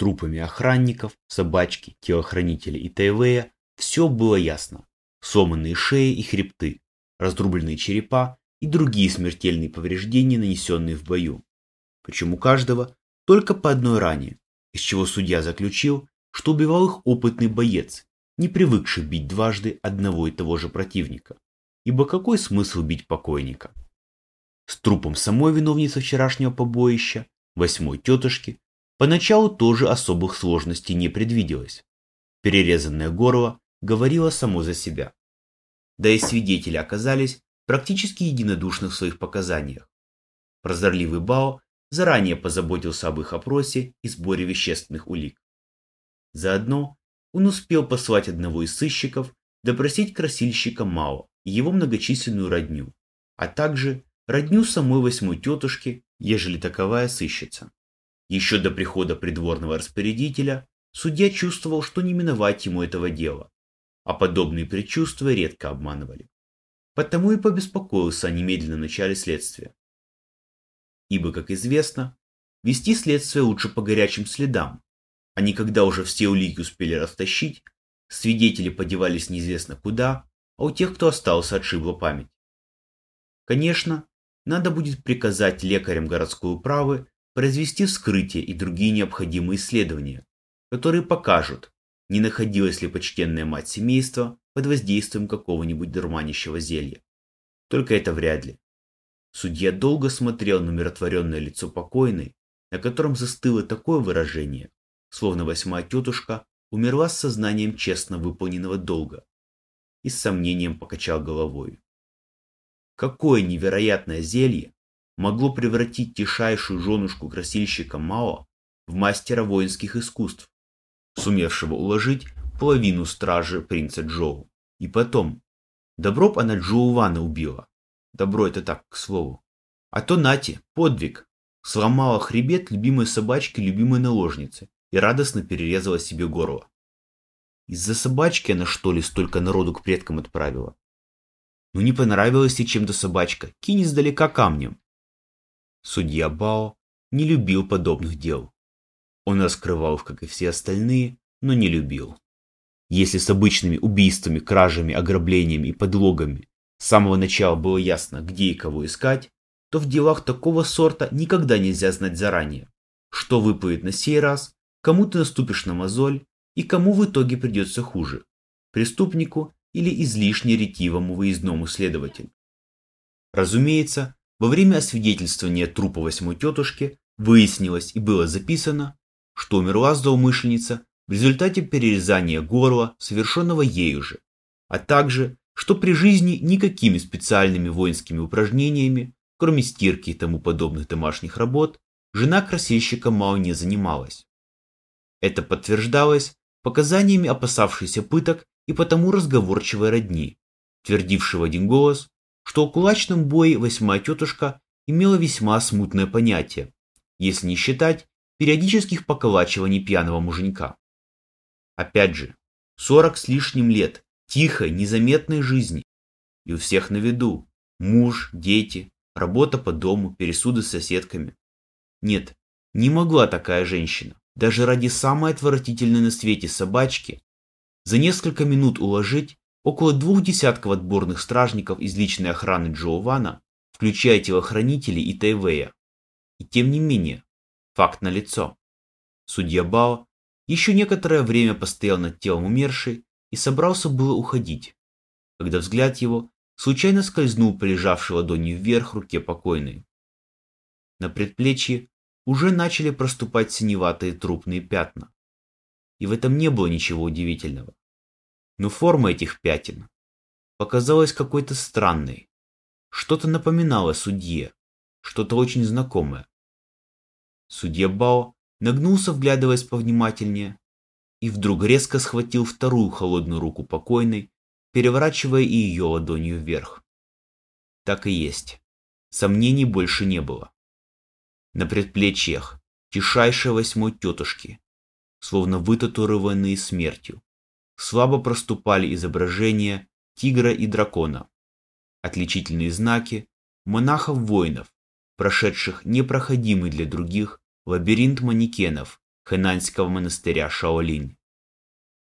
трупами охранников, собачки, телохранителя и Тайвея все было ясно. Сломанные шеи и хребты, раздрубленные черепа и другие смертельные повреждения, нанесенные в бою. Причем у каждого только по одной ране, из чего судья заключил, что убивал их опытный боец, не привыкший бить дважды одного и того же противника. Ибо какой смысл бить покойника? С трупом самой виновницы вчерашнего побоища, восьмой тетушки, поначалу тоже особых сложностей не предвиделось. Перерезанное горло говорило само за себя. Да и свидетели оказались практически единодушны в своих показаниях. Прозорливый Бао заранее позаботился об их опросе и сборе вещественных улик. Заодно он успел послать одного из сыщиков допросить красильщика Мао и его многочисленную родню, а также родню самой восьмой тетушки, ежели таковая сыщется. Еще до прихода придворного распорядителя судья чувствовал, что не миновать ему этого дела, а подобные предчувствия редко обманывали. Потому и побеспокоился о немедленном начале следствия. Ибо, как известно, вести следствие лучше по горячим следам, а не когда уже все улики успели растащить, свидетели подевались неизвестно куда, а у тех, кто остался, отшибла память. Конечно, надо будет приказать лекарям городской управы произвести вскрытие и другие необходимые исследования, которые покажут, не находилась ли почтенная мать семейства под воздействием какого-нибудь дурманящего зелья. Только это вряд ли. Судья долго смотрел на умиротворенное лицо покойной, на котором застыло такое выражение, словно восьмая тетушка умерла с сознанием честно выполненного долга, и с сомнением покачал головой. Какое невероятное зелье могло превратить тишайшую женушку красильщика Мао в мастера воинских искусств, сумевшего уложить половину стражи принца Джоу. И потом, добро б она Джоу Вана убила. Добро это так, к слову. А то нате, подвиг. Сломала хребет любимой собачки любимой наложницы и радостно перерезала себе горло. Из-за собачки она что ли столько народу к предкам отправила? Ну не понравилась ей чем-то собачка, кинь издалека камнем. Судья Бао не любил подобных дел. Он раскрывал их, как и все остальные, но не любил. Если с обычными убийствами, кражами, ограблениями и подлогами с самого начала было ясно, где и кого искать, то в делах такого сорта никогда нельзя знать заранее, что выпадет на сей раз, кому ты наступишь на мозоль и кому в итоге придется хуже – преступнику или излишне ретивому выездному следователю. Разумеется, во время освидетельствования трупа восьмой тетушки выяснилось и было записано, что умерла злоумышленница в результате перерезания горла, совершенного ею же, а также, что при жизни никакими специальными воинскими упражнениями, кроме стирки и тому подобных домашних работ, жена красильщика Мао не занималась. Это подтверждалось показаниями опасавшейся пыток и потому разговорчивой родни, твердившего один голос, что о кулачном бое восьмая тетушка имела весьма смутное понятие, если не считать периодических поколачиваний пьяного муженька. Опять же, сорок с лишним лет тихой, незаметной жизни, и у всех на виду муж, дети, работа по дому, пересуды с соседками. Нет, не могла такая женщина, даже ради самой отвратительной на свете собачки, за несколько минут уложить около двух десятков отборных стражников из личной охраны Джоувана, включая телохранителей и Тайвея. И тем не менее, факт налицо. Судья Бао еще некоторое время постоял над телом умершей и собрался было уходить, когда взгляд его случайно скользнул по лежавшей ладони вверх руке покойной. На предплечье уже начали проступать синеватые трупные пятна. И в этом не было ничего удивительного. Но форма этих пятен показалась какой-то странной. Что-то напоминало судье, что-то очень знакомое. Судья Бао нагнулся, вглядываясь повнимательнее, и вдруг резко схватил вторую холодную руку покойной, переворачивая и ее ладонью вверх. Так и есть. Сомнений больше не было. На предплечьях тишайшей восьмой тетушки, словно вытатуированные смертью, слабо проступали изображения тигра и дракона, отличительные знаки монахов-воинов, прошедших непроходимый для других лабиринт манекенов, хэнаньского монастыря Шаолинь.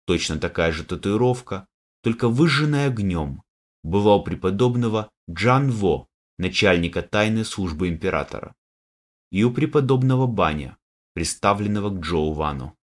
Точно такая же татуировка, только выжженная огнем, была у преподобного Джан Во, начальника тайной службы императора, и у преподобного Баня, представленного к Джоу Вану.